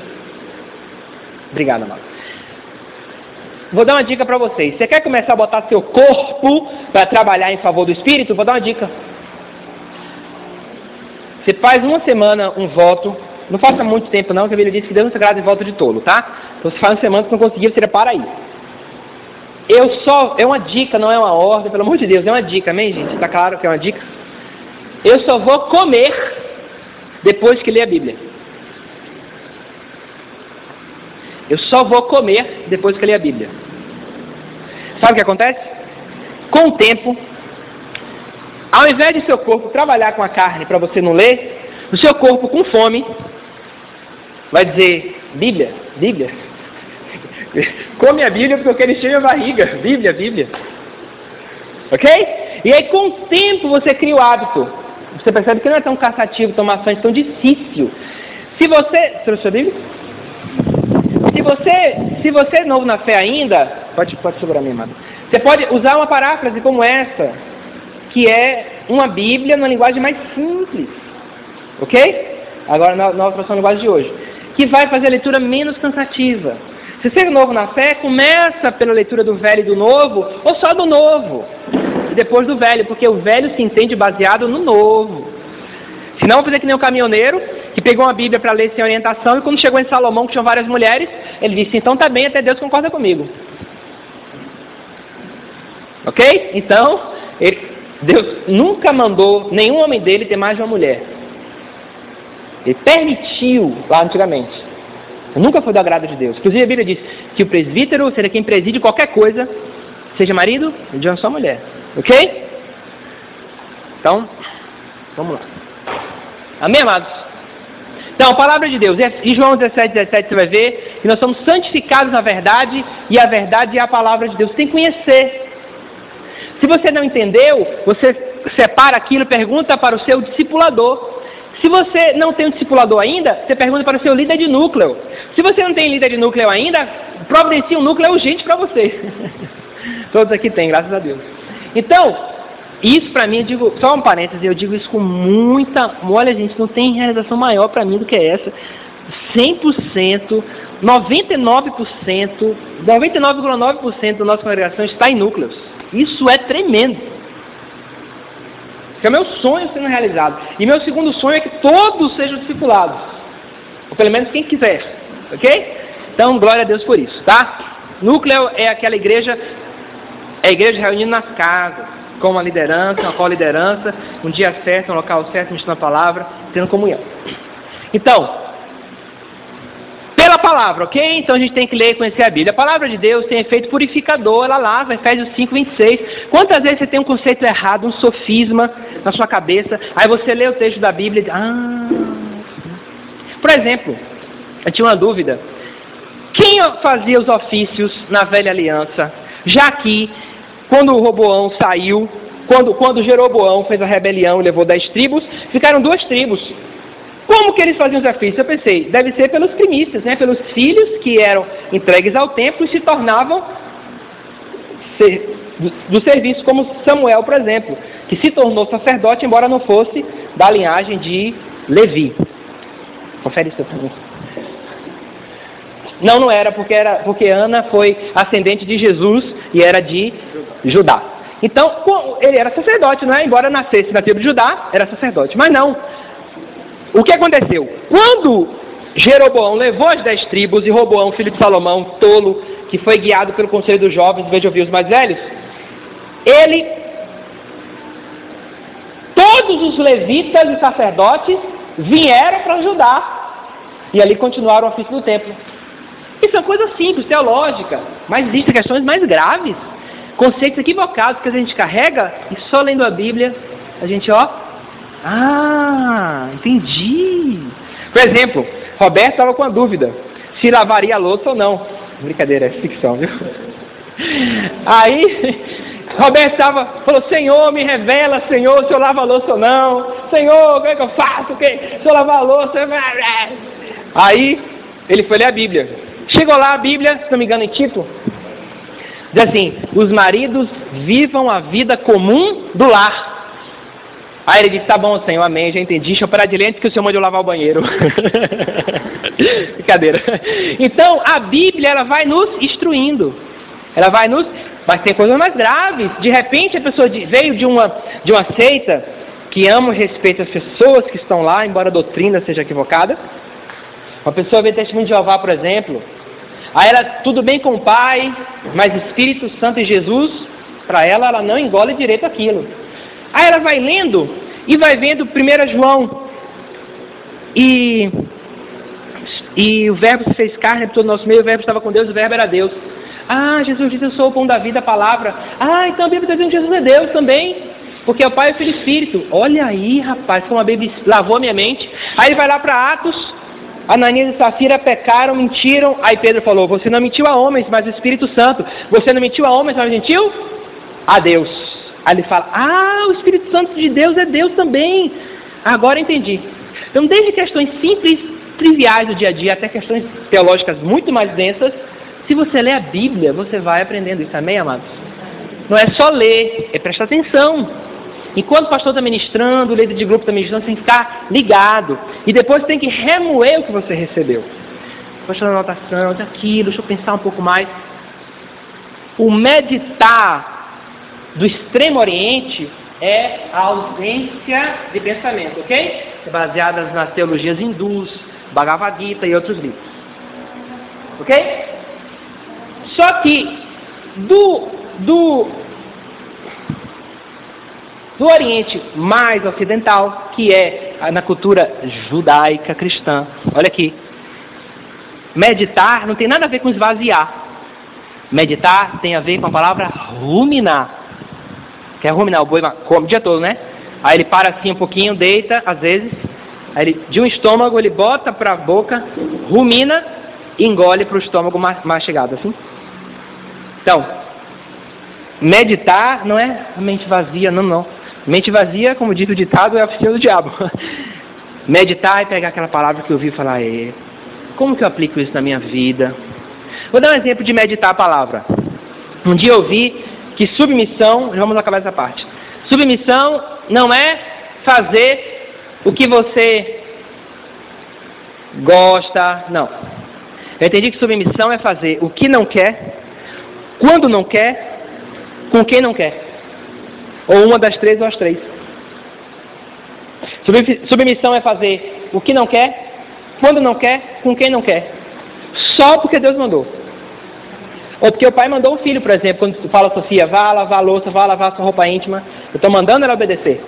Obrigado, amado. Vou dar uma dica para vocês. Você quer começar a botar seu corpo para trabalhar em favor do espírito? Vou dar uma dica. Você faz uma semana um voto. Não faça muito tempo não, que a Bíblia diz que Deus não se agrada em voto de tolo, tá? Então você faz uma semana que não conseguir, você para aí. Eu só. É uma dica, não é uma ordem, pelo amor de Deus, é uma dica, amém, gente? Está claro que é uma dica? Eu só vou comer depois que ler a Bíblia. Eu só vou comer depois que ler a Bíblia. Sabe o que acontece? Com o tempo, ao invés de seu corpo trabalhar com a carne para você não ler, o seu corpo com fome vai dizer: Bíblia, Bíblia. Come a Bíblia porque eu quero encher minha barriga. Bíblia, Bíblia. Ok? E aí, com o tempo, você cria o hábito. Você percebe que não é tão cansativo, tão maçante, tão difícil. Se você. Trouxe a Bíblia? Se você, se você é novo na fé ainda, pode, pode segurar minha mano. Você pode usar uma paráfrase como essa, que é uma Bíblia na linguagem mais simples. Ok? Agora, na nova tradução linguagem de hoje. Que vai fazer a leitura menos cansativa. Se você é novo na fé, começa pela leitura do velho e do novo, ou só do novo. E depois do velho, porque o velho se entende baseado no novo. Se não, fazer que nem o caminhoneiro, que pegou uma Bíblia para ler sem orientação, e quando chegou em Salomão, que tinha várias mulheres, ele disse: Então tá bem, até Deus concorda comigo. Ok? Então, ele, Deus nunca mandou nenhum homem dele ter mais de uma mulher. Ele permitiu lá antigamente. Nunca foi do agrado de Deus. Inclusive a Bíblia diz que o presbítero seria quem preside qualquer coisa, seja marido de uma só mulher. Ok? Então, vamos lá. Amém, amados? Então, a palavra de Deus, em João 17, 17 você vai ver que nós somos santificados na verdade e a verdade é a palavra de Deus. Você tem que conhecer. Se você não entendeu, você separa aquilo, pergunta para o seu discipulador. Se você não tem um discipulador ainda, você pergunta para o seu líder de núcleo. Se você não tem líder de núcleo ainda, providencie um núcleo urgente para você. Todos aqui têm, graças a Deus. Então, isso para mim, eu digo, só um parêntese, eu digo isso com muita. Olha, gente, não tem realização maior para mim do que essa. 100%, 99%, 99,9% da nossa congregação está em núcleos. Isso é tremendo. É o meu sonho sendo realizado. E meu segundo sonho é que todos sejam discipulados. Ou pelo menos quem quiser. Ok? Então, glória a Deus por isso, tá? Núcleo é aquela igreja, é a igreja reunida nas casas, com uma liderança, uma co-liderança, um dia certo, um local certo, ministrando a palavra, tendo comunhão. Então, pela palavra, ok? Então a gente tem que ler e conhecer a Bíblia. A palavra de Deus tem efeito purificador, ela lava, Efésios 5, 26. Quantas vezes você tem um conceito errado, um sofisma na sua cabeça, aí você lê o texto da Bíblia e diz, ah. Por exemplo, eu tinha uma dúvida. Quem fazia os ofícios na velha aliança? Já que quando o Roboão saiu, quando, quando Jeroboão fez a rebelião e levou dez tribos, ficaram duas tribos. Como que eles faziam os ofícios? Eu pensei, deve ser pelos primícias, né? pelos filhos que eram entregues ao templo e se tornavam ser, do, do serviço, como Samuel, por exemplo, que se tornou sacerdote, embora não fosse da linhagem de Levi. Confere isso para mim. Não, não era, porque, era, porque Ana foi ascendente de Jesus e era de Judá. Então, ele era sacerdote, não é? Embora nascesse na tribo de Judá, era sacerdote. Mas não. O que aconteceu? Quando Jeroboão levou as dez tribos e Roboão, filho de Salomão, tolo, que foi guiado pelo conselho dos jovens, em vez de ouvir os mais velhos, ele. Todos os levitas e sacerdotes vieram para ajudar. E ali continuaram o ofício do templo. Isso é coisa simples, teológica, mas existem questões mais graves, conceitos equivocados que a gente carrega e só lendo a Bíblia a gente, ó, ah, entendi. Por exemplo, Roberto estava com a dúvida se lavaria a louça ou não. Brincadeira, é ficção, viu? Aí, Roberto estava, falou, Senhor, me revela, Senhor, se eu lavo a louça ou não. Senhor, o que, é que eu faço? Se eu lavar a louça. Aí ele foi ler a Bíblia. Chegou lá a Bíblia, se não me engano, em Tito, diz assim: os maridos vivam a vida comum do lar. Aí ele disse: Tá bom, Senhor, amém, já entendi. Deixa eu parar de ler antes que o Senhor mande eu lavar o banheiro. Brincadeira. Então, a Bíblia, ela vai nos instruindo. Ela vai nos. Mas tem coisas mais graves. De repente, a pessoa veio de uma, de uma seita que ama e respeita as pessoas que estão lá, embora a doutrina seja equivocada. Uma pessoa vê testemunho de Jeová, por exemplo. Aí ela, tudo bem com o Pai, mas Espírito Santo e Jesus, para ela, ela não engole direito aquilo. Aí ela vai lendo e vai vendo 1 João. E, e o Verbo se fez carne, todo nosso meio, o Verbo estava com Deus, o Verbo era Deus. Ah, Jesus disse: Eu sou o pão da vida, a palavra. Ah, então a Bíblia está dizendo que Jesus é Deus também. Porque é o Pai, o Filho e Espírito. Olha aí, rapaz, como a Bíblia lavou a minha mente. Aí ele vai lá para Atos. Ananias e Safira pecaram, mentiram. Aí Pedro falou: Você não mentiu a homens, mas o Espírito Santo. Você não mentiu a homens, mas mentiu a Deus. Aí ele fala: Ah, o Espírito Santo de Deus é Deus também. Agora entendi. Então, desde questões simples, triviais do dia a dia, até questões teológicas muito mais densas, se você lê a Bíblia, você vai aprendendo isso, amém, amados? Não é só ler, é prestar atenção. Enquanto o pastor está ministrando, o líder de grupo está ministrando, você tem que ficar ligado. E depois tem que remoer o que você recebeu. Pastor, anotação, aquilo, deixa eu pensar um pouco mais. O meditar do extremo oriente é a ausência de pensamento, ok? Baseadas nas teologias hindus, Bhagavad Gita e outros livros. Ok? Só que do, do, do Oriente mais ocidental, que é na cultura judaica cristã, olha aqui, meditar não tem nada a ver com esvaziar. Meditar tem a ver com a palavra ruminar. Quer ruminar? O boi come o dia todo, né? Aí ele para assim um pouquinho, deita, às vezes. Aí ele, de um estômago ele bota para a boca, rumina e engole para o estômago mastigado, assim. Então, meditar não é a mente vazia, não, não. Mente vazia, como diz o ditado, é a oficina do diabo. Meditar é pegar aquela palavra que eu ouvi falar, é, como que eu aplico isso na minha vida? Vou dar um exemplo de meditar a palavra. Um dia eu vi que submissão, vamos acabar essa parte. Submissão não é fazer o que você gosta, não. Eu entendi que submissão é fazer o que não quer quando não quer, com quem não quer. Ou uma das três ou as três. Submissão é fazer o que não quer, quando não quer, com quem não quer. Só porque Deus mandou. Ou porque o pai mandou o filho, por exemplo, quando fala, Sofia, vá lavar a louça, vá lavar a sua roupa íntima. Eu estou mandando ela obedecer.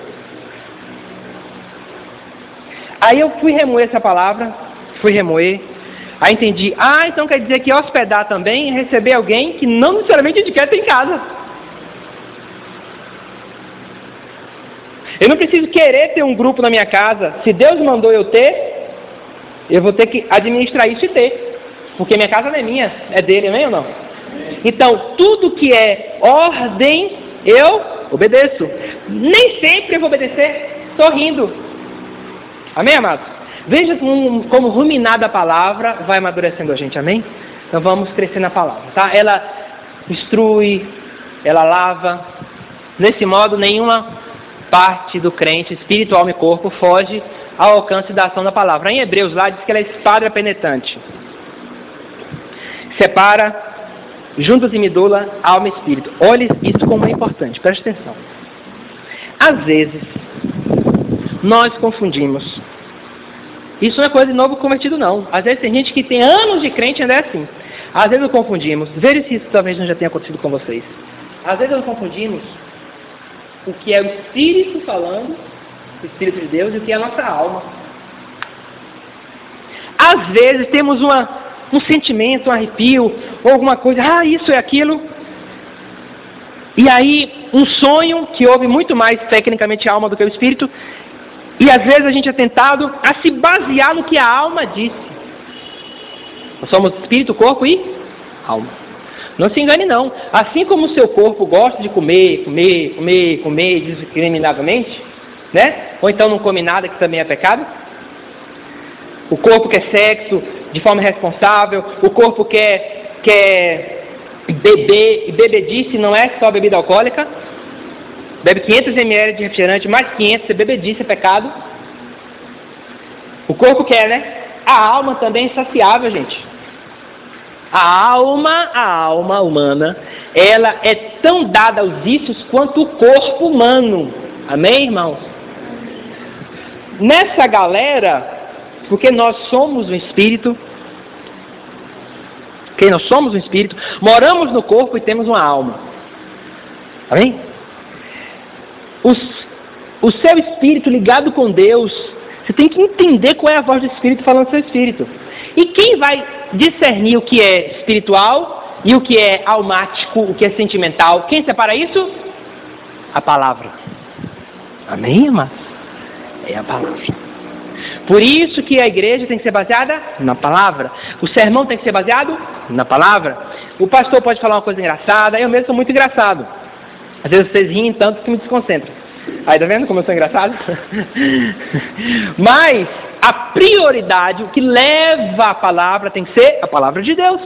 Aí eu fui remoer essa palavra, fui remoer, Aí entendi, ah, então quer dizer que hospedar também receber alguém que não necessariamente a gente quer ter em casa. Eu não preciso querer ter um grupo na minha casa. Se Deus mandou eu ter, eu vou ter que administrar isso e ter. Porque minha casa não é minha, é dele, amém ou não? Então, tudo que é ordem, eu obedeço. Nem sempre eu vou obedecer sorrindo. Amém, amados? Veja como, como ruminada a palavra vai amadurecendo a gente, amém? Então vamos crescer na palavra, tá? Ela instrui, ela lava. Nesse modo, nenhuma parte do crente, espírito, alma e corpo, foge ao alcance da ação da palavra. Em Hebreus lá diz que ela é espada penetrante. Separa juntos e medula, alma e espírito. Olhe isso como é importante, preste atenção. Às vezes, nós confundimos isso não é coisa de novo convertido, não. Às vezes tem gente que tem anos de crente e ainda é assim. Às vezes nós confundimos. Veja se isso talvez não já tenha acontecido com vocês. Às vezes nós confundimos o que é o Espírito falando, o Espírito de Deus, e o que é a nossa alma. Às vezes temos uma, um sentimento, um arrepio, ou alguma coisa, ah, isso é aquilo. E aí, um sonho que ouve muito mais tecnicamente a alma do que o espírito, e às vezes a gente é tentado a se basear no que a alma disse. Nós somos espírito, corpo e alma. Não se engane não. Assim como o seu corpo gosta de comer, comer, comer, comer discriminadamente, né? Ou então não come nada que também é pecado. O corpo quer sexo de forma responsável, o corpo quer, quer beber, e bebedice não é só bebida alcoólica. Bebe 500 ml de refrigerante, mais 500, você bebedice é pecado. O corpo quer, né? A alma também é saciável, gente. A alma, a alma humana, ela é tão dada aos vícios quanto o corpo humano. Amém, irmãos? Nessa galera, porque nós somos um espírito, que nós somos um espírito, moramos no corpo e temos uma alma. Amém? Os, o seu espírito ligado com Deus, você tem que entender qual é a voz do espírito falando do seu espírito. E quem vai discernir o que é espiritual e o que é almático, o que é sentimental? Quem separa isso? A palavra. Amém, irmã? É a palavra. Por isso que a igreja tem que ser baseada na palavra. O sermão tem que ser baseado na palavra. O pastor pode falar uma coisa engraçada, eu mesmo sou muito engraçado. Às vezes vocês riem tanto que me desconcentram. Aí tá vendo como eu sou engraçado? Mas a prioridade, o que leva a palavra tem que ser a palavra de Deus.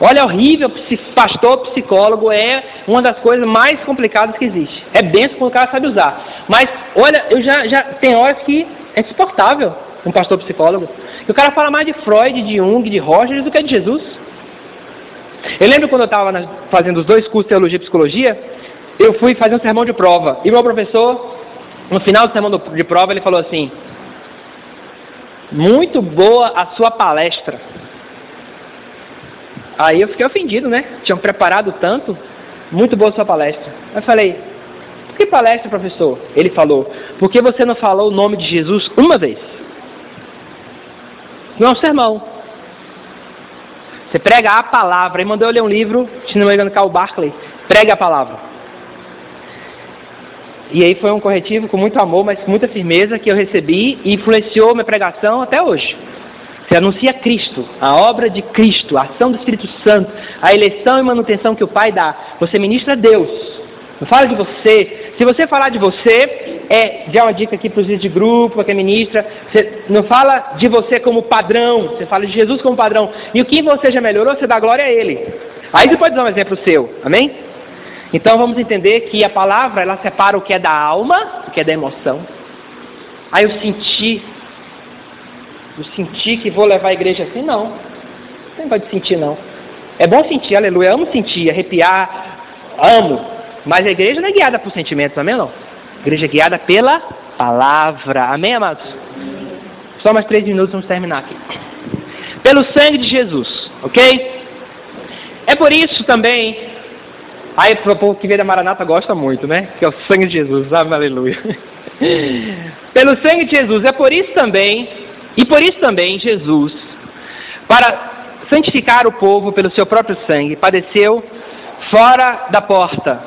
Olha, horrível, pastor, psicólogo é uma das coisas mais complicadas que existe. É benção quando o cara sabe usar. Mas, olha, eu já, já tem horas que é insuportável um pastor psicólogo. E o cara fala mais de Freud, de Jung, de Rogers do que de Jesus. Eu lembro quando eu estava fazendo os dois cursos de teologia e psicologia, eu fui fazer um sermão de prova. E meu professor, no final do sermão de prova, ele falou assim: Muito boa a sua palestra. Aí eu fiquei ofendido, né? Tinham preparado tanto. Muito boa a sua palestra. Eu falei: Por que palestra, professor? Ele falou: Porque você não falou o nome de Jesus uma vez. Não é um sermão. Você prega a palavra. E mandou eu ler um livro, se não me engano, Carl Barclay. Prega a palavra. E aí foi um corretivo com muito amor, mas com muita firmeza que eu recebi e influenciou minha pregação até hoje. Você anuncia Cristo, a obra de Cristo, a ação do Espírito Santo, a eleição e manutenção que o Pai dá. Você ministra Deus. Não fala de você. Se você falar de você, é já uma dica aqui para os de grupo, para quem ministra. Você não fala de você como padrão, você fala de Jesus como padrão. E o que você já melhorou, você dá glória a Ele. Aí você pode dar um exemplo seu. Amém? Então vamos entender que a palavra ela separa o que é da alma, o que é da emoção. Aí eu senti, eu senti que vou levar a igreja assim, não. Não pode sentir não. É bom sentir, aleluia, amo sentir, arrepiar, amo. Mas a igreja não é guiada por sentimentos, amém não? A igreja é guiada pela palavra, amém, amados? Só mais três minutos, vamos terminar aqui. Pelo sangue de Jesus, ok? É por isso também Aí o povo que vê da Maranata gosta muito, né? Que é o sangue de Jesus, sabe? Aleluia. Pelo sangue de Jesus, é por isso também, e por isso também Jesus, para santificar o povo pelo seu próprio sangue, padeceu fora da porta.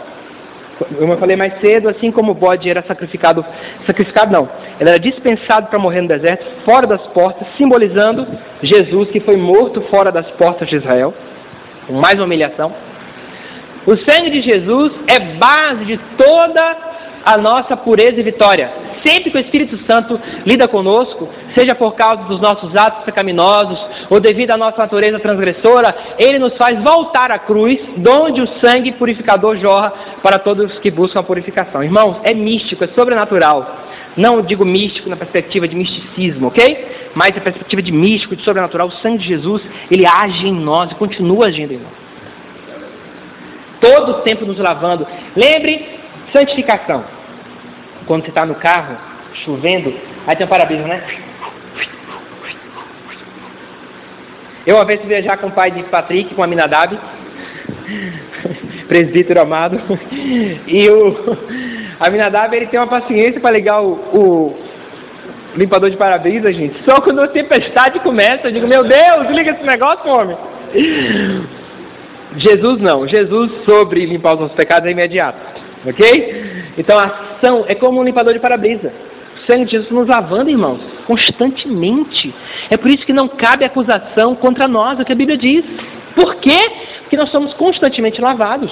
Como eu falei mais cedo, assim como o bode era sacrificado, sacrificado não, ele era dispensado para morrer no deserto, fora das portas, simbolizando Jesus que foi morto fora das portas de Israel, com mais uma humilhação. O sangue de Jesus é base de toda a nossa pureza e vitória. Sempre que o Espírito Santo lida conosco, seja por causa dos nossos atos pecaminosos ou devido à nossa natureza transgressora, ele nos faz voltar à cruz, onde o sangue purificador jorra para todos que buscam a purificação. Irmãos, é místico, é sobrenatural. Não digo místico na perspectiva de misticismo, ok? Mas na perspectiva de místico, de sobrenatural, o sangue de Jesus, ele age em nós e continua agindo em nós todo o tempo nos lavando. Lembre, santificação. Quando você está no carro, chovendo, aí tem um para-brisa, né? Eu uma vez fui viajar com o pai de Patrick, com a Minadab, presbítero amado, e o Aminadab ele tem uma paciência para ligar o, o limpador de para-brisa, gente. Só quando a tempestade começa, eu digo, meu Deus, liga esse negócio, homem. Jesus não. Jesus sobre limpar os nossos pecados é imediato. Ok? Então a ação é como um limpador de para-brisa. O sangue de Jesus nos lavando, irmãos, constantemente. É por isso que não cabe acusação contra nós, é o que a Bíblia diz. Por quê? que nós somos constantemente lavados.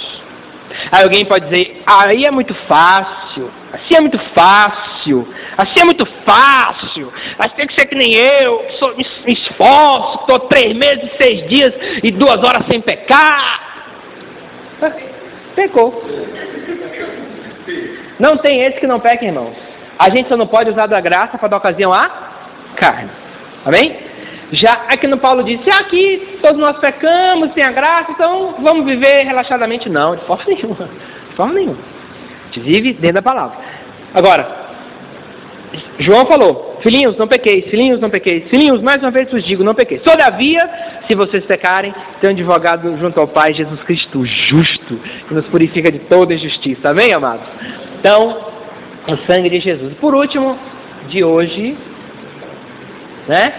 Aí alguém pode dizer, aí é muito fácil, assim é muito fácil, assim é muito fácil, mas tem que ser que nem eu, sou, me esforço, estou três meses, seis dias e duas horas sem pecar. Pecou. Não tem esse que não peca, irmãos. A gente só não pode usar da graça para dar ocasião à carne. Amém? Já aqui no Paulo disse, aqui todos nós pecamos, tem a graça, então vamos viver relaxadamente. Não, de forma nenhuma. De forma nenhuma. A gente vive dentro da palavra. Agora, João falou, filhinhos, não pequeis, filhinhos, não pequeis, filhinhos, mais uma vez vos digo, não pequeis. Todavia, se vocês pecarem, tem um advogado junto ao Pai, Jesus Cristo, justo, que nos purifica de toda injustiça. Amém, amados? Então, o sangue de Jesus. Por último, de hoje, né?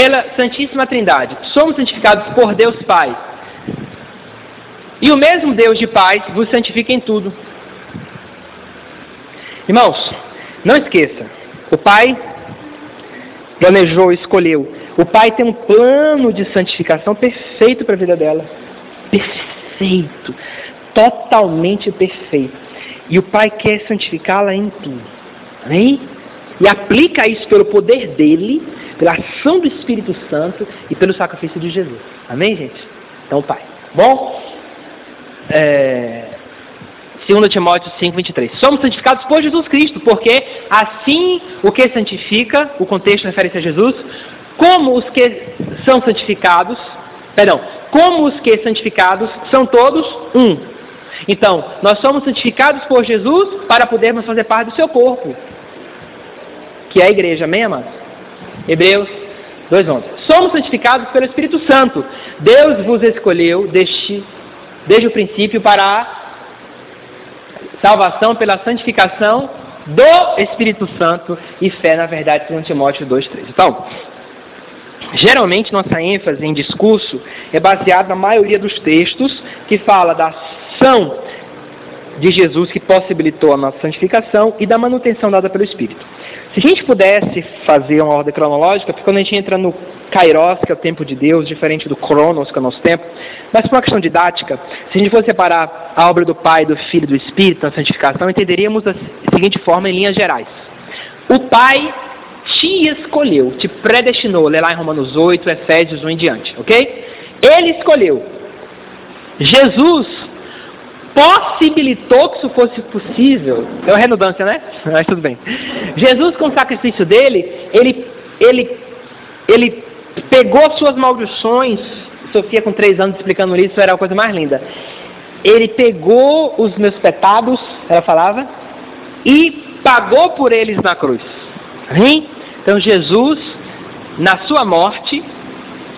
Pela Santíssima Trindade. Somos santificados por Deus Pai. E o mesmo Deus de paz vos santifica em tudo. Irmãos, não esqueça, o Pai planejou, escolheu. O Pai tem um plano de santificação perfeito para a vida dela. Perfeito. Totalmente perfeito. E o Pai quer santificá-la em tudo. Amém? E aplica isso pelo poder dele, pela ação do Espírito Santo e pelo sacrifício de Jesus. Amém, gente? Então, Pai. Bom, é, 2 Timóteo 5, 23. Somos santificados por Jesus Cristo, porque assim o que santifica, o contexto refere-se a Jesus, como os que são santificados, perdão, como os que santificados são todos um. Então, nós somos santificados por Jesus para podermos fazer parte do seu corpo, que é a igreja, amém, amados? Hebreus 2,11. Somos santificados pelo Espírito Santo. Deus vos escolheu desde, desde o princípio para a salvação pela santificação do Espírito Santo e fé na verdade, segundo Timóteo 2,3. Então, geralmente nossa ênfase em discurso é baseada na maioria dos textos que fala da ação de Jesus que possibilitou a nossa santificação e da manutenção dada pelo Espírito. Se a gente pudesse fazer uma ordem cronológica, porque quando a gente entra no Kairos, que é o tempo de Deus, diferente do Cronos, que é o nosso tempo, mas por uma questão didática, se a gente fosse separar a obra do Pai, do Filho e do Espírito na santificação, entenderíamos da seguinte forma, em linhas gerais. O Pai te escolheu, te predestinou, lê lá em Romanos 8, Efésios 1 em diante, ok? Ele escolheu. Jesus possibilitou que isso fosse possível. É uma redundância, né? Mas tudo bem. Jesus, com o sacrifício dele, ele, ele, ele pegou suas maldições. Sofia, com três anos, explicando isso, era a coisa mais linda. Ele pegou os meus pecados, ela falava, e pagou por eles na cruz. Amém? Então, Jesus, na sua morte,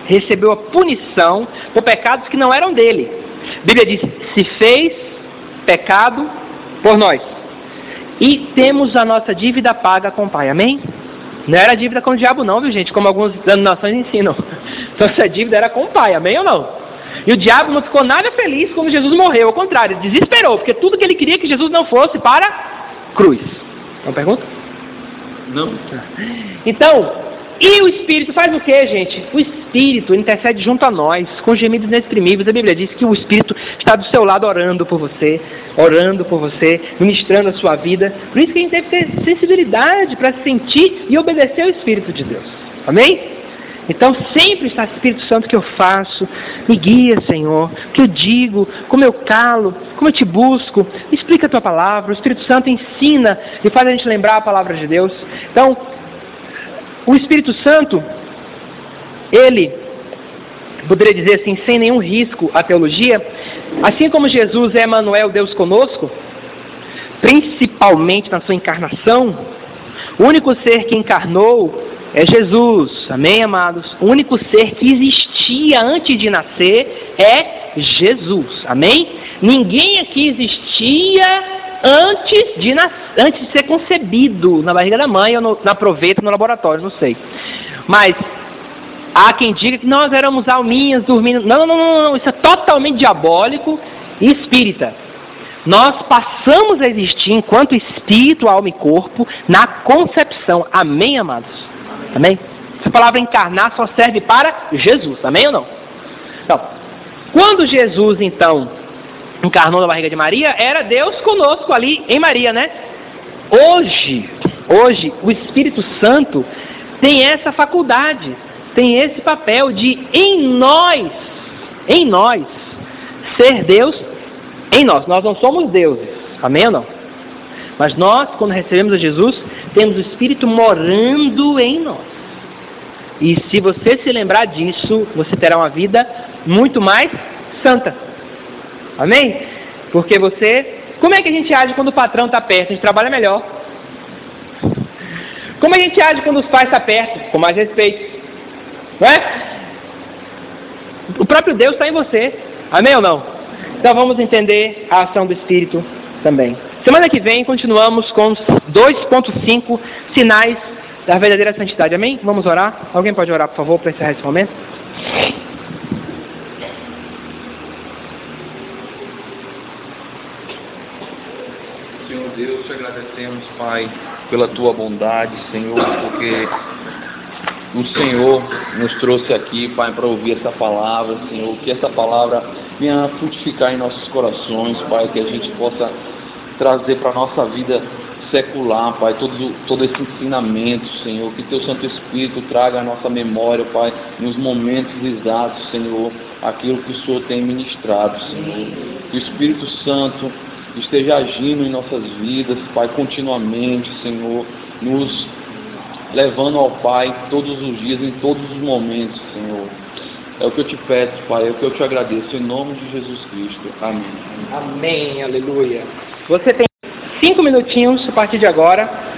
recebeu a punição por pecados que não eram dele. Bíblia diz: se fez pecado por nós. E temos a nossa dívida paga com o Pai. Amém? Não era dívida com o diabo, não, viu gente? Como algumas denominações ensinam. Nossa dívida era com o Pai. Amém ou não? E o diabo não ficou nada feliz quando Jesus morreu. Ao contrário, desesperou, porque tudo que ele queria que Jesus não fosse para cruz. Uma pergunta? Não. Então, e o Espírito faz o que, gente? O Espírito intercede junto a nós, com gemidos inexprimíveis. A Bíblia diz que o Espírito está do seu lado orando por você, orando por você, ministrando a sua vida. Por isso que a gente deve ter sensibilidade para sentir e obedecer ao Espírito de Deus. Amém? Então sempre está Espírito Santo que eu faço, me guia, Senhor, que eu digo, como eu calo, como eu te busco, explica a tua palavra, o Espírito Santo ensina e faz a gente lembrar a palavra de Deus. Então, o Espírito Santo, ele, poderia dizer assim, sem nenhum risco à teologia, assim como Jesus é Emmanuel, Deus conosco, principalmente na sua encarnação, o único ser que encarnou é Jesus, amém, amados? O único ser que existia antes de nascer é Jesus, amém? Ninguém aqui existia antes de, antes de ser concebido na barriga da mãe ou no, na proveta no laboratório, não sei. Mas há quem diga que nós éramos alminhas dormindo. Não, não, não, não, isso é totalmente diabólico e espírita. Nós passamos a existir enquanto espírito, alma e corpo na concepção. Amém, amados? Amém? Essa palavra encarnar só serve para Jesus. Amém ou não? Então, Quando Jesus, então, encarnou na barriga de Maria, era Deus conosco ali em Maria, né? Hoje, hoje, o Espírito Santo tem essa faculdade, tem esse papel de em nós, em nós, ser Deus em nós. Nós não somos deuses, amém ou não? Mas nós, quando recebemos a Jesus, temos o Espírito morando em nós. E se você se lembrar disso, você terá uma vida muito mais santa. Amém? Porque você. Como é que a gente age quando o patrão está perto? A gente trabalha melhor. Como a gente age quando os pais estão tá perto? Com mais respeito. Não é? O próprio Deus está em você. Amém ou não? Então vamos entender a ação do Espírito também. Semana que vem continuamos com 2.5 sinais da verdadeira santidade. Amém? Vamos orar? Alguém pode orar, por favor, para encerrar esse momento? Senhor Deus, te agradecemos, Pai, pela tua bondade, Senhor, porque o Senhor nos trouxe aqui, Pai, para ouvir essa palavra, Senhor, que essa palavra venha frutificar em nossos corações, Pai, que a gente possa trazer para a nossa vida secular, Pai, todo, todo esse ensinamento, Senhor, que Teu Santo Espírito traga à nossa memória, Pai, nos momentos exatos, Senhor, aquilo que o Senhor tem ministrado, Senhor. Que o Espírito Santo esteja agindo em nossas vidas, Pai, continuamente, Senhor, nos levando ao Pai todos os dias, em todos os momentos, Senhor. É o que eu te peço, Pai, é o que eu te agradeço, em nome de Jesus Cristo. Amém. Amém, aleluia. Você tem cinco minutinhos a partir de agora